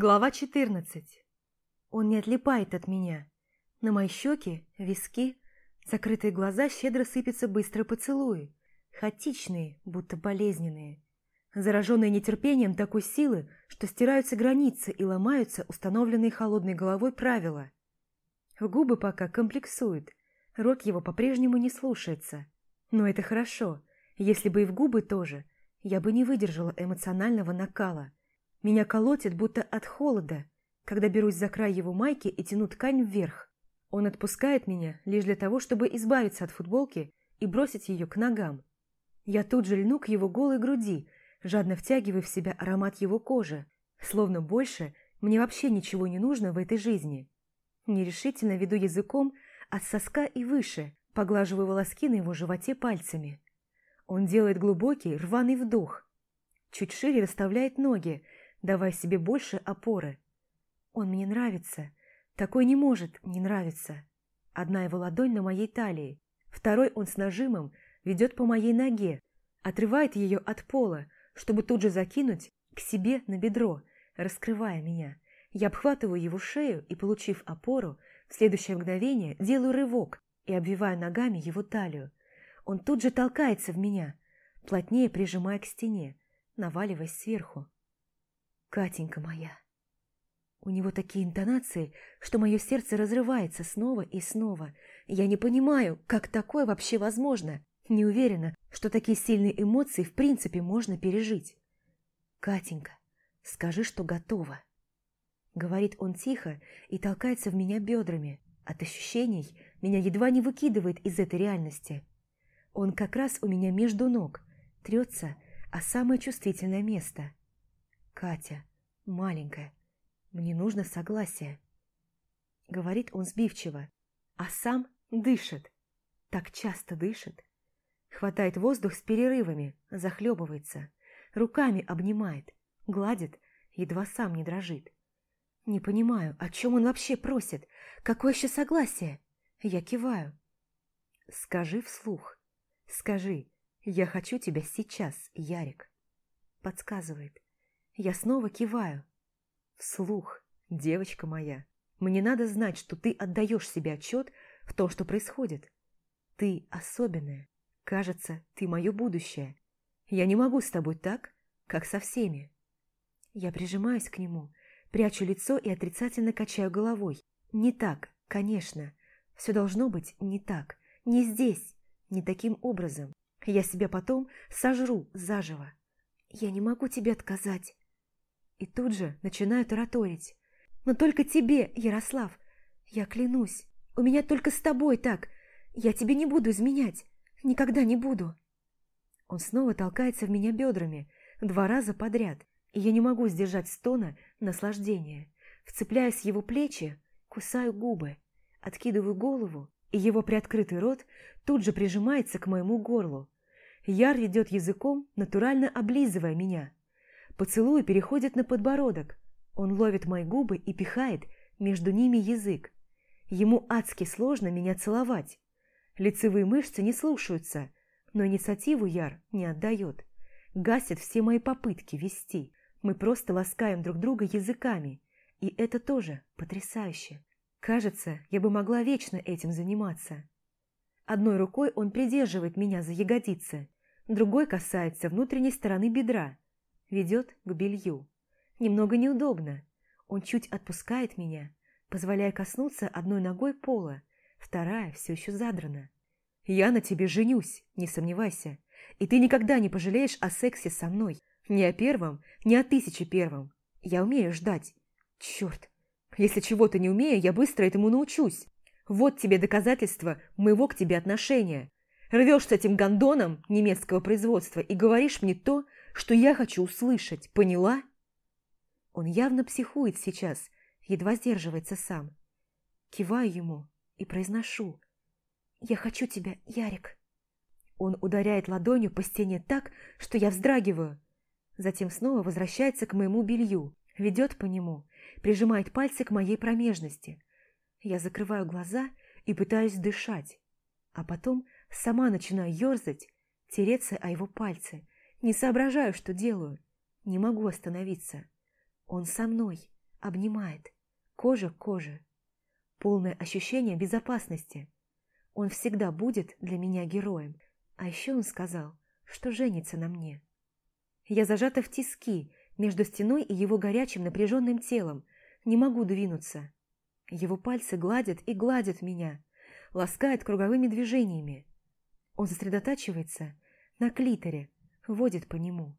Глава 14. Он не отлипает от меня. На мои щеки, виски, закрытые глаза щедро сыпятся быстрые поцелуи. Хаотичные, будто болезненные. Зараженные нетерпением такой силы, что стираются границы и ломаются установленные холодной головой правила. В губы пока комплексует, рот его по-прежнему не слушается. Но это хорошо, если бы и в губы тоже, я бы не выдержала эмоционального накала – меня колотит, будто от холода, когда берусь за край его майки и тяну ткань вверх. Он отпускает меня лишь для того, чтобы избавиться от футболки и бросить ее к ногам. Я тут же льну к его голой груди, жадно втягивая в себя аромат его кожи, словно больше мне вообще ничего не нужно в этой жизни. Нерешительно веду языком от соска и выше, поглаживаю волоски на его животе пальцами. Он делает глубокий, рваный вдох. Чуть шире расставляет ноги, давая себе больше опоры. Он мне нравится. Такой не может не нравиться. Одна его ладонь на моей талии, второй он с нажимом ведет по моей ноге, отрывает ее от пола, чтобы тут же закинуть к себе на бедро, раскрывая меня. Я обхватываю его шею и, получив опору, в следующее мгновение делаю рывок и обвиваю ногами его талию. Он тут же толкается в меня, плотнее прижимая к стене, наваливаясь сверху. Катенька моя. У него такие интонации, что мое сердце разрывается снова и снова. Я не понимаю, как такое вообще возможно. Не уверена, что такие сильные эмоции в принципе можно пережить. «Катенька, скажи, что готова». Говорит он тихо и толкается в меня бедрами. От ощущений меня едва не выкидывает из этой реальности. Он как раз у меня между ног, трется, а самое чувствительное место – Катя, маленькая, мне нужно согласие. Говорит он сбивчиво, а сам дышит. Так часто дышит. Хватает воздух с перерывами, захлебывается. Руками обнимает, гладит, едва сам не дрожит. Не понимаю, о чем он вообще просит? Какое еще согласие? Я киваю. Скажи вслух. Скажи, я хочу тебя сейчас, Ярик. Подсказывает. Я снова киваю. Вслух, девочка моя, мне надо знать, что ты отдаешь себе отчет в том, что происходит. Ты особенная. Кажется, ты мое будущее. Я не могу с тобой так, как со всеми. Я прижимаюсь к нему, прячу лицо и отрицательно качаю головой. Не так, конечно. Все должно быть не так. Не здесь, не таким образом. Я себя потом сожру заживо. Я не могу тебе отказать. И тут же начинаю тараторить. «Но только тебе, Ярослав! Я клянусь, у меня только с тобой так. Я тебе не буду изменять. Никогда не буду!» Он снова толкается в меня бедрами, два раза подряд, и я не могу сдержать стона наслаждения. Вцепляюсь в его плечи, кусаю губы, откидываю голову, и его приоткрытый рот тут же прижимается к моему горлу. Яр ведет языком, натурально облизывая меня – Поцелуй переходит на подбородок. Он ловит мои губы и пихает между ними язык. Ему адски сложно меня целовать. Лицевые мышцы не слушаются, но инициативу Яр не отдает. Гасит все мои попытки вести. Мы просто ласкаем друг друга языками. И это тоже потрясающе. Кажется, я бы могла вечно этим заниматься. Одной рукой он придерживает меня за ягодицы, другой касается внутренней стороны бедра – ведет к белью. Немного неудобно. Он чуть отпускает меня, позволяя коснуться одной ногой пола, вторая все еще задрана. «Я на тебе женюсь, не сомневайся, и ты никогда не пожалеешь о сексе со мной. Ни о первом, ни о тысяче первом. Я умею ждать. Черт, если чего-то не умею, я быстро этому научусь. Вот тебе доказательство моего к тебе отношения. Рвешь с этим гондоном немецкого производства и говоришь мне то, что я хочу услышать, поняла? Он явно психует сейчас, едва сдерживается сам. Киваю ему и произношу. «Я хочу тебя, Ярик». Он ударяет ладонью по стене так, что я вздрагиваю. Затем снова возвращается к моему белью, ведет по нему, прижимает пальцы к моей промежности. Я закрываю глаза и пытаюсь дышать, а потом сама начинаю ерзать, тереться о его пальцы, не соображаю, что делаю. Не могу остановиться. Он со мной, обнимает, кожа к коже. Полное ощущение безопасности. Он всегда будет для меня героем. А еще он сказал, что женится на мне. Я зажата в тиски между стеной и его горячим напряженным телом, не могу двинуться. Его пальцы гладят и гладят меня, ласкают круговыми движениями. Он сосредотачивается на клиторе, водит по нему.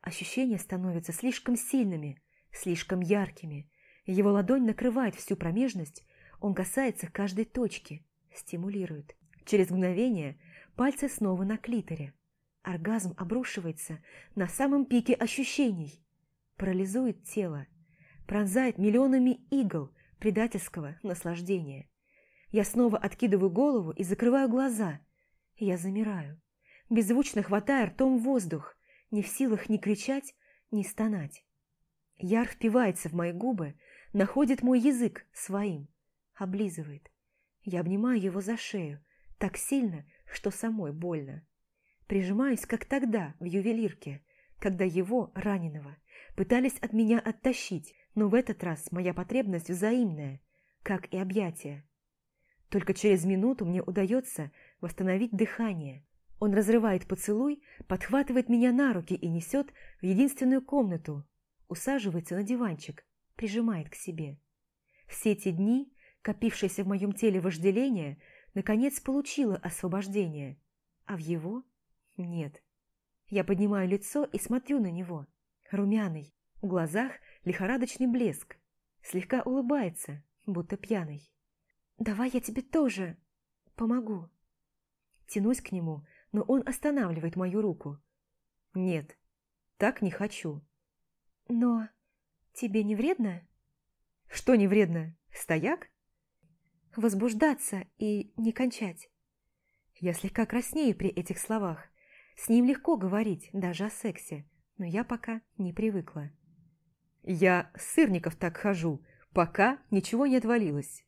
Ощущения становятся слишком сильными, слишком яркими. Его ладонь накрывает всю промежность, он касается каждой точки, стимулирует. Через мгновение пальцы снова на клиторе. Оргазм обрушивается на самом пике ощущений. Парализует тело, пронзает миллионами игл предательского наслаждения. Я снова откидываю голову и закрываю глаза. Я замираю, беззвучно хватая ртом воздух, не в силах ни кричать, ни стонать. Яр впивается в мои губы, находит мой язык своим, облизывает. Я обнимаю его за шею, так сильно, что самой больно. Прижимаюсь, как тогда, в ювелирке, когда его, раненого, пытались от меня оттащить, но в этот раз моя потребность взаимная, как и объятия. Только через минуту мне удается восстановить дыхание. Он разрывает поцелуй, подхватывает меня на руки и несет в единственную комнату, усаживается на диванчик, прижимает к себе. Все эти дни, копившееся в моем теле вожделение, наконец получило освобождение, а в его нет. Я поднимаю лицо и смотрю на него, румяный, в глазах лихорадочный блеск, слегка улыбается, будто пьяный. «Давай я тебе тоже помогу». Тянусь к нему, но он останавливает мою руку. «Нет, так не хочу». «Но тебе не вредно?» «Что не вредно? Стояк?» «Возбуждаться и не кончать». Я слегка краснею при этих словах. С ним легко говорить, даже о сексе, но я пока не привыкла. «Я сырников так хожу, пока ничего не отвалилось».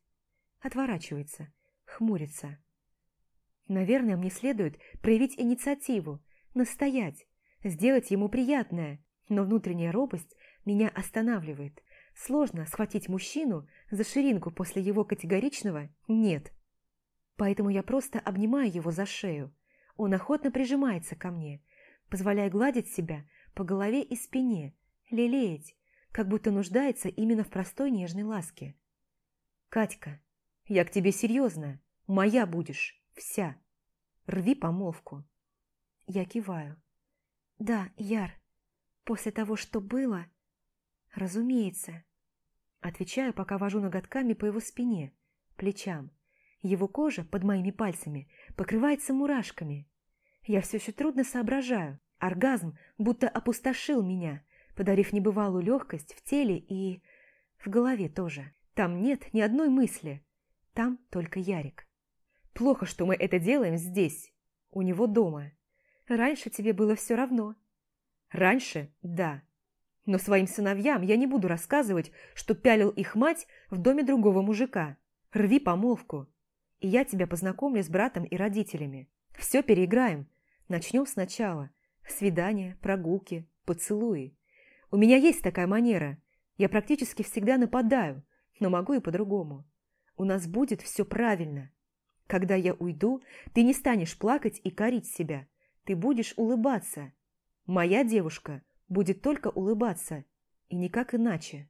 Отворачивается, хмурится. Наверное, мне следует проявить инициативу, настоять, сделать ему приятное, но внутренняя робость меня останавливает. Сложно схватить мужчину за ширинку после его категоричного «нет». Поэтому я просто обнимаю его за шею. Он охотно прижимается ко мне, позволяя гладить себя по голове и спине, лелеять, как будто нуждается именно в простой нежной ласке. «Катька, я к тебе серьезно, моя будешь, вся. Рви помолвку». Я киваю. «Да, Яр, после того, что было...» «Разумеется». Отвечаю, пока вожу ноготками по его спине, плечам. Его кожа под моими пальцами покрывается мурашками. Я все еще трудно соображаю. Оргазм будто опустошил меня, подарив небывалую легкость в теле и... в голове тоже. Там нет ни одной мысли. Там только Ярик. Плохо, что мы это делаем здесь, у него дома. Раньше тебе было все равно. Раньше – да. Но своим сыновьям я не буду рассказывать, что пялил их мать в доме другого мужика. Рви помолвку. И я тебя познакомлю с братом и родителями. Все переиграем. Начнем сначала. Свидания, прогулки, поцелуи. У меня есть такая манера. Я практически всегда нападаю, но могу и по-другому. У нас будет все правильно. Когда я уйду, ты не станешь плакать и корить себя. Ты будешь улыбаться. Моя девушка будет только улыбаться, и никак иначе.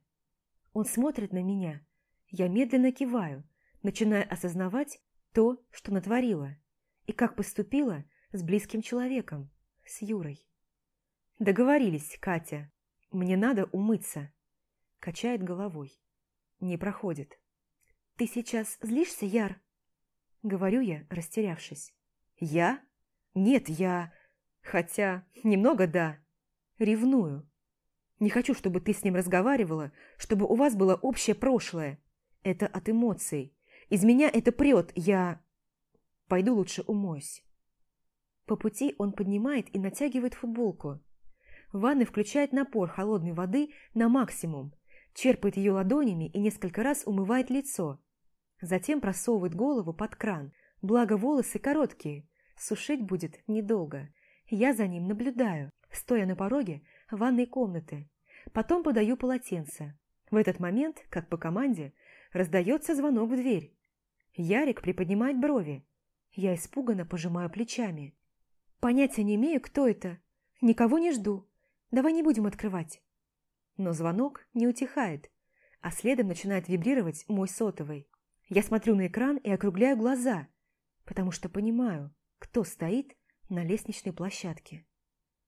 Он смотрит на меня. Я медленно киваю, начиная осознавать то, что натворила, и как поступила с близким человеком, с Юрой. Договорились, Катя. Мне надо умыться. Качает головой. Не проходит. Ты сейчас злишься, Яр? Говорю я, растерявшись. Я? Нет, я... Хотя, немного да. Ревную. Не хочу, чтобы ты с ним разговаривала, чтобы у вас было общее прошлое. Это от эмоций. Из меня это прет, я... Пойду лучше умоюсь. По пути он поднимает и натягивает футболку. В ванной включает напор холодной воды на максимум, черпает ее ладонями и несколько раз умывает лицо. Затем просовывает голову под кран, благо волосы короткие, сушить будет недолго. Я за ним наблюдаю, стоя на пороге ванной комнаты. Потом подаю полотенце. В этот момент, как по команде, раздается звонок в дверь. Ярик приподнимает брови. Я испуганно пожимаю плечами. Понятия не имею, кто это. Никого не жду. Давай не будем открывать. Но звонок не утихает, а следом начинает вибрировать мой сотовый. Я смотрю на экран и округляю глаза, потому что понимаю, кто стоит на лестничной площадке.